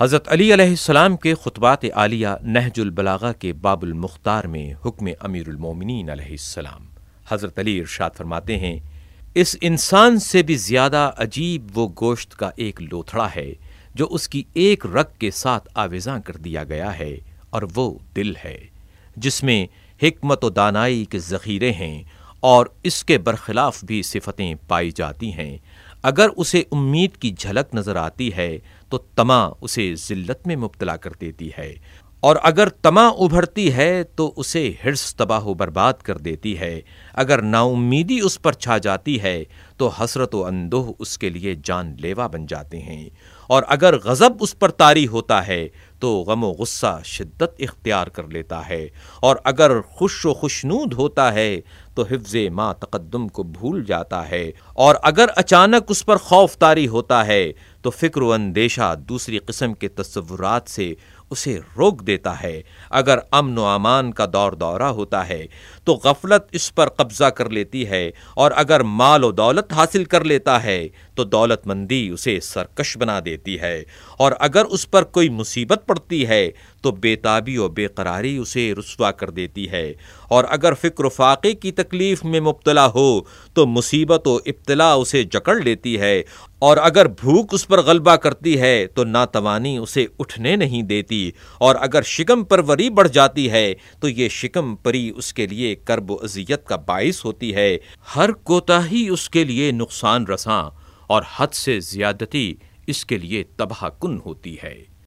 حضرت علی علیہ السلام کے خطبات عالیہ نہج البلاغہ کے باب المختار میں حکم امیر المومنین علیہ السلام۔ حضرت علی ارشاد فرماتے ہیں، اس انسان سے بھی زیادہ عجیب وہ گوشت کا ایک لوتھڑا ہے جو اس کی ایک رگ کے ساتھ آویزاں کر دیا گیا ہے اور وہ دل ہے، جس میں حکمت و دانائی کے ذخیرے ہیں اور اس کے برخلاف بھی صفتیں پائی جاتی ہیں۔ اگر اسے امید کی جھلک نظر آتی ہے، تو تما اسے ذلت میں مبتلا کر دیتی ہے۔ اور اگر تما ابھرتی ہے تو اسے ہرس تباہ و برباد کر دیتی ہے۔ اگر نا امیدی اس پر چھا جاتی ہے تو حسرت و اندوہ اس کے لیے جان لیوا بن جاتے ہیں۔ اور اگر غضب اس پر طاری ہوتا ہے تو غم و غصہ شدت اختیار کر لیتا ہے۔ اور اگر خوش و خوشنود ہوتا ہے تو حفظ ما تقدم کو بھول جاتا ہے۔ اور اگر اچانک اس پر خوف تاری ہوتا ہے تو فکر و اندیشہ دوسری قسم کے تصورات سے اسے روک دیتا ہے۔ اگر امن و امان کا دور دورہ ہوتا ہے، تو غفلت اس پر قبضہ کر لیتی ہے۔ اور اگر مال و دولت حاصل کر لیتا ہے، تو دولت مندی اسے سرکش بنا دیتی ہے۔ اور اگر اس پر کوئی مصیبت پڑتی ہے، تو بے تابی و بے قراری اسے رسوا کر دیتی ہے۔ اور اگر فکر و فاقے کی تکلیف میں مبتلا ہو، تو مصیبت و ابتلا اسے جکڑ لیتی ہے۔ اور اگر بھوک اس پر غلبہ کرتی ہے، تو ناتوانی اسے اٹھنے نہیں دیتی۔ اور اگر شکم پروری بڑھ جاتی ہے، تو یہ شکم پری اس کے لیے کرب و اذیت کا باعث ہوتی ہے۔ ہر کوتا ہی اس کے لیے نقصان رساں، اور حد سے زیادتی اس کے لیے تباہ کن ہوتی ہے۔